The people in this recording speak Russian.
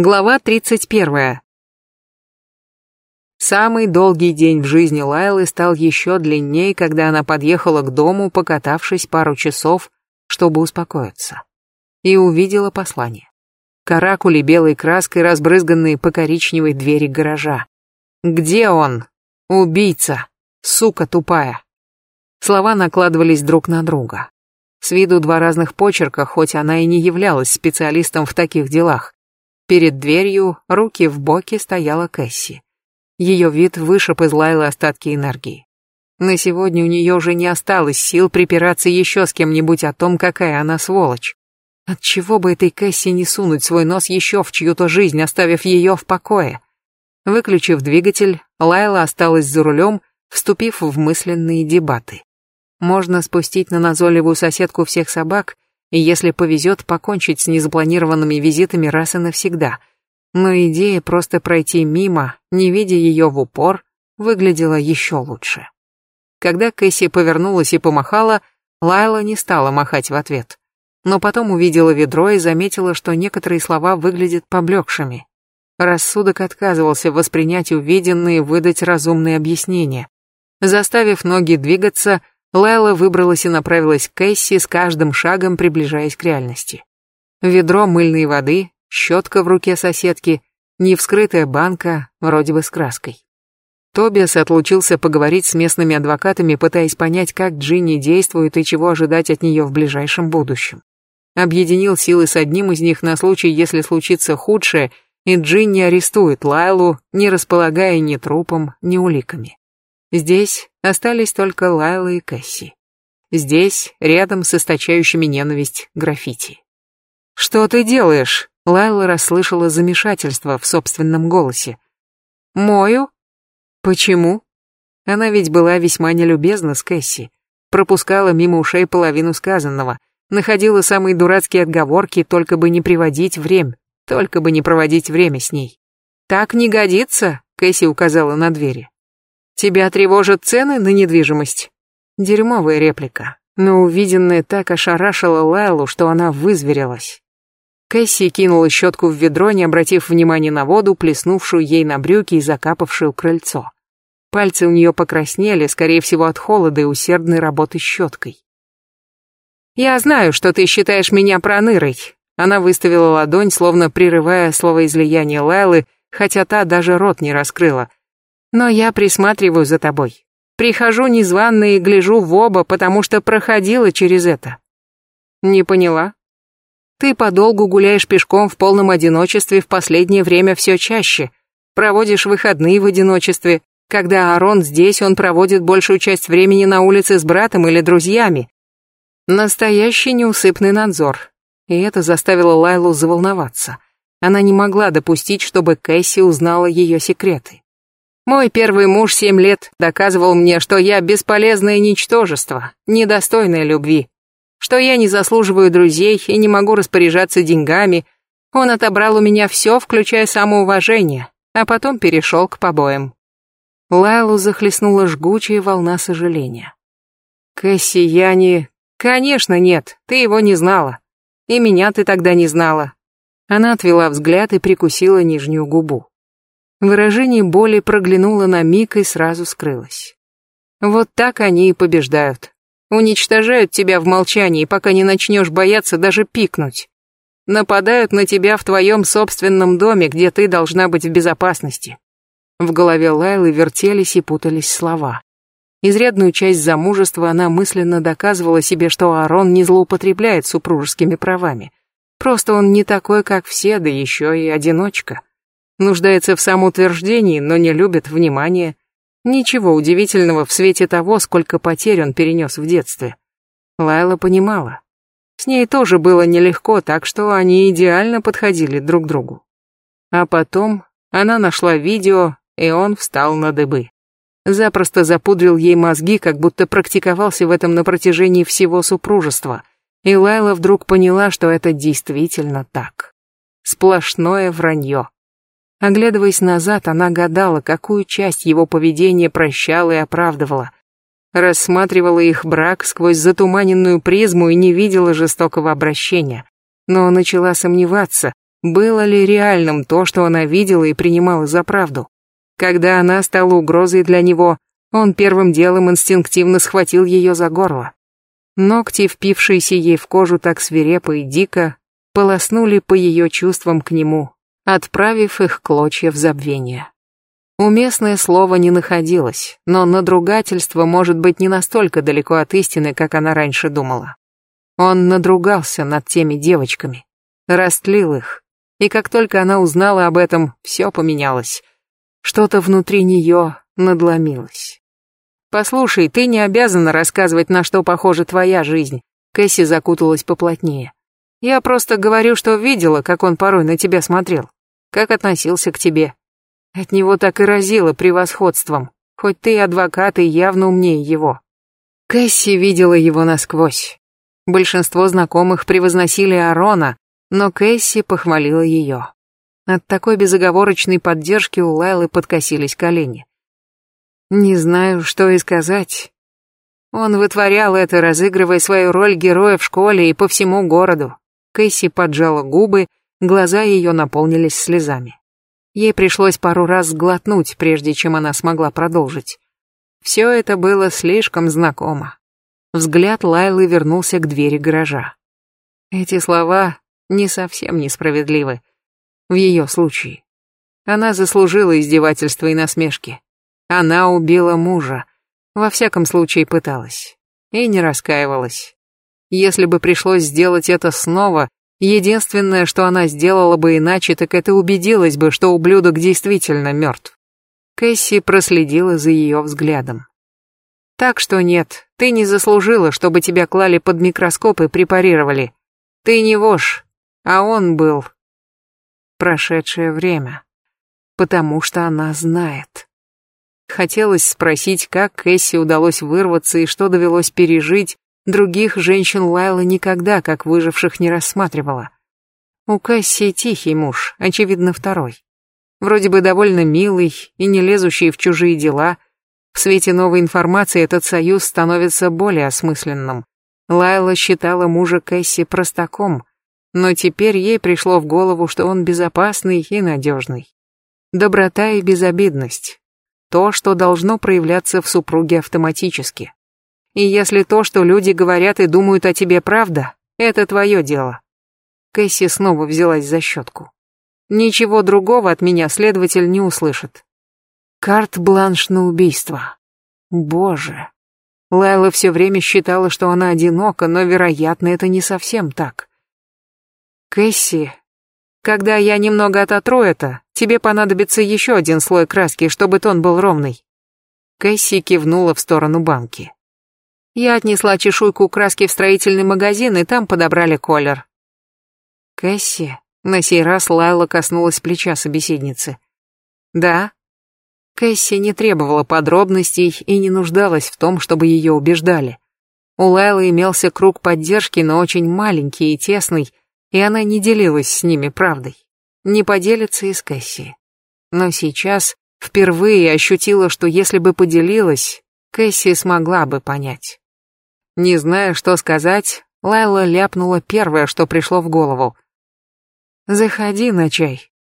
Глава 31. Самый долгий день в жизни Лайлы стал еще длиннее, когда она подъехала к дому, покатавшись пару часов, чтобы успокоиться. И увидела послание. Каракули белой краской, разбрызганные по коричневой двери гаража. «Где он? Убийца! Сука тупая!» Слова накладывались друг на друга. С виду два разных почерка, хоть она и не являлась специалистом в таких делах. Перед дверью, руки в боки, стояла Кэсси. Ее вид вышиб из Лайлы остатки энергии. На сегодня у нее уже не осталось сил припираться еще с кем-нибудь о том, какая она сволочь. Отчего бы этой Кэсси не сунуть свой нос еще в чью-то жизнь, оставив ее в покое? Выключив двигатель, Лайла осталась за рулем, вступив в мысленные дебаты. Можно спустить на назойливую соседку всех собак и если повезет, покончить с незапланированными визитами раз и навсегда. Но идея просто пройти мимо, не видя ее в упор, выглядела еще лучше. Когда Кэсси повернулась и помахала, Лайла не стала махать в ответ. Но потом увидела ведро и заметила, что некоторые слова выглядят поблекшими. Рассудок отказывался воспринять увиденные и выдать разумные объяснения. Заставив ноги двигаться, Лайла выбралась и направилась к Кэсси, с каждым шагом приближаясь к реальности. Ведро мыльной воды, щетка в руке соседки, невскрытая банка, вроде бы с краской. Тобиас отлучился поговорить с местными адвокатами, пытаясь понять, как Джинни действует и чего ожидать от нее в ближайшем будущем. Объединил силы с одним из них на случай, если случится худшее, и Джинни арестует Лайлу, не располагая ни трупом, ни уликами. Здесь остались только Лайла и Кэсси. Здесь, рядом с источающими ненависть граффити. «Что ты делаешь?» Лайла расслышала замешательство в собственном голосе. «Мою? Почему?» Она ведь была весьма нелюбезна с Кэсси, пропускала мимо ушей половину сказанного, находила самые дурацкие отговорки, только бы не приводить время, только бы не проводить время с ней. «Так не годится», — Кэсси указала на двери. Тебя тревожат цены на недвижимость? Дерьмовая реплика, но увиденное так ошарашило Лайлу, что она вызверилась. Кэсси кинула щетку в ведро, не обратив внимания на воду, плеснувшую ей на брюки и закапавшую крыльцо. Пальцы у нее покраснели, скорее всего, от холода и усердной работы щеткой. «Я знаю, что ты считаешь меня пронырой». Она выставила ладонь, словно прерывая словоизлияние Лайлы, хотя та даже рот не раскрыла. Но я присматриваю за тобой. Прихожу незвано и гляжу в оба, потому что проходила через это. Не поняла? Ты подолгу гуляешь пешком в полном одиночестве в последнее время все чаще. Проводишь выходные в одиночестве. Когда Арон здесь, он проводит большую часть времени на улице с братом или друзьями. Настоящий неусыпный надзор. И это заставило Лайлу заволноваться. Она не могла допустить, чтобы Кэсси узнала ее секреты. Мой первый муж семь лет доказывал мне, что я бесполезное ничтожество, недостойное любви, что я не заслуживаю друзей и не могу распоряжаться деньгами. Он отобрал у меня все, включая самоуважение, а потом перешел к побоям. Лайлу захлестнула жгучая волна сожаления. «Кэсси, я не...» «Конечно нет, ты его не знала. И меня ты тогда не знала». Она отвела взгляд и прикусила нижнюю губу. Выражение боли проглянуло на миг и сразу скрылось. Вот так они и побеждают. Уничтожают тебя в молчании, пока не начнешь бояться даже пикнуть. Нападают на тебя в твоем собственном доме, где ты должна быть в безопасности. В голове Лайлы вертелись и путались слова. Изрядную часть замужества она мысленно доказывала себе, что Арон не злоупотребляет супружескими правами. Просто он не такой, как все, да еще и одиночка нуждается в самоутверждении, но не любит внимания. Ничего удивительного в свете того, сколько потерь он перенес в детстве. Лайла понимала. С ней тоже было нелегко, так что они идеально подходили друг другу. А потом она нашла видео, и он встал на дыбы. Запросто запудрил ей мозги, как будто практиковался в этом на протяжении всего супружества. И Лайла вдруг поняла, что это действительно так. Сплошное вранье. Оглядываясь назад, она гадала, какую часть его поведения прощала и оправдывала. Рассматривала их брак сквозь затуманенную призму и не видела жестокого обращения. Но начала сомневаться, Было ли реальным то, что она видела и принимала за правду? Когда она стала угрозой для него, он первым делом инстинктивно схватил ее за горло. Ногти, впившиеся ей в кожу так свирепо и дико, полоснули по ее чувствам к нему, отправив их клочья в забвение. Уместное слово не находилось, но надругательство может быть не настолько далеко от истины, как она раньше думала. Он надругался над теми девочками, растлил их, и как только она узнала об этом, все поменялось. Что-то внутри нее надломилось. «Послушай, ты не обязана рассказывать, на что похожа твоя жизнь». Кэсси закуталась поплотнее. «Я просто говорю, что видела, как он порой на тебя смотрел, как относился к тебе. От него так и разило превосходством, хоть ты адвокат и явно умнее его». Кэсси видела его насквозь. Большинство знакомых превозносили Арона, но Кэсси похвалила ее. От такой безоговорочной поддержки у Лайлы подкосились колени. Не знаю, что и сказать. Он вытворял это, разыгрывая свою роль героя в школе и по всему городу. Кэсси поджала губы, глаза ее наполнились слезами. Ей пришлось пару раз сглотнуть, прежде чем она смогла продолжить. Все это было слишком знакомо. Взгляд Лайлы вернулся к двери гаража. Эти слова не совсем несправедливы. В ее случае. Она заслужила издевательства и насмешки. Она убила мужа. Во всяком случае пыталась. И не раскаивалась. Если бы пришлось сделать это снова, единственное, что она сделала бы иначе, так это убедилась бы, что ублюдок действительно мертв. Кэсси проследила за ее взглядом. Так что нет, ты не заслужила, чтобы тебя клали под микроскоп и препарировали. Ты не вошь, а он был. Прошедшее время. Потому что она знает. Хотелось спросить, как Кэсси удалось вырваться и что довелось пережить, других женщин Лайла никогда как выживших не рассматривала. У Кэсси тихий муж, очевидно, второй. Вроде бы довольно милый и не лезущий в чужие дела. В свете новой информации этот союз становится более осмысленным. Лайла считала мужа Кэсси простаком, но теперь ей пришло в голову, что он безопасный и надежный. Доброта и безобидность то, что должно проявляться в супруге автоматически. И если то, что люди говорят и думают о тебе, правда, это твое дело. Кэсси снова взялась за щетку. Ничего другого от меня следователь не услышит. Карт-бланш на убийство. Боже. Лайла все время считала, что она одинока, но, вероятно, это не совсем так. Кэсси, когда я немного ототру это, тебе понадобится еще один слой краски, чтобы тон был ровный. Кэсси кивнула в сторону банки. Я отнесла чешуйку краски в строительный магазин, и там подобрали колер. Кэсси, на сей раз Лайла коснулась плеча собеседницы. Да? Кэсси не требовала подробностей и не нуждалась в том, чтобы ее убеждали. У Лайлы имелся круг поддержки, но очень маленький и тесный, и она не делилась с ними правдой. Не поделится и с Кэсси. Но сейчас впервые ощутила, что если бы поделилась, Кэсси смогла бы понять. Не зная, что сказать, Лайла ляпнула первое, что пришло в голову. «Заходи на чай».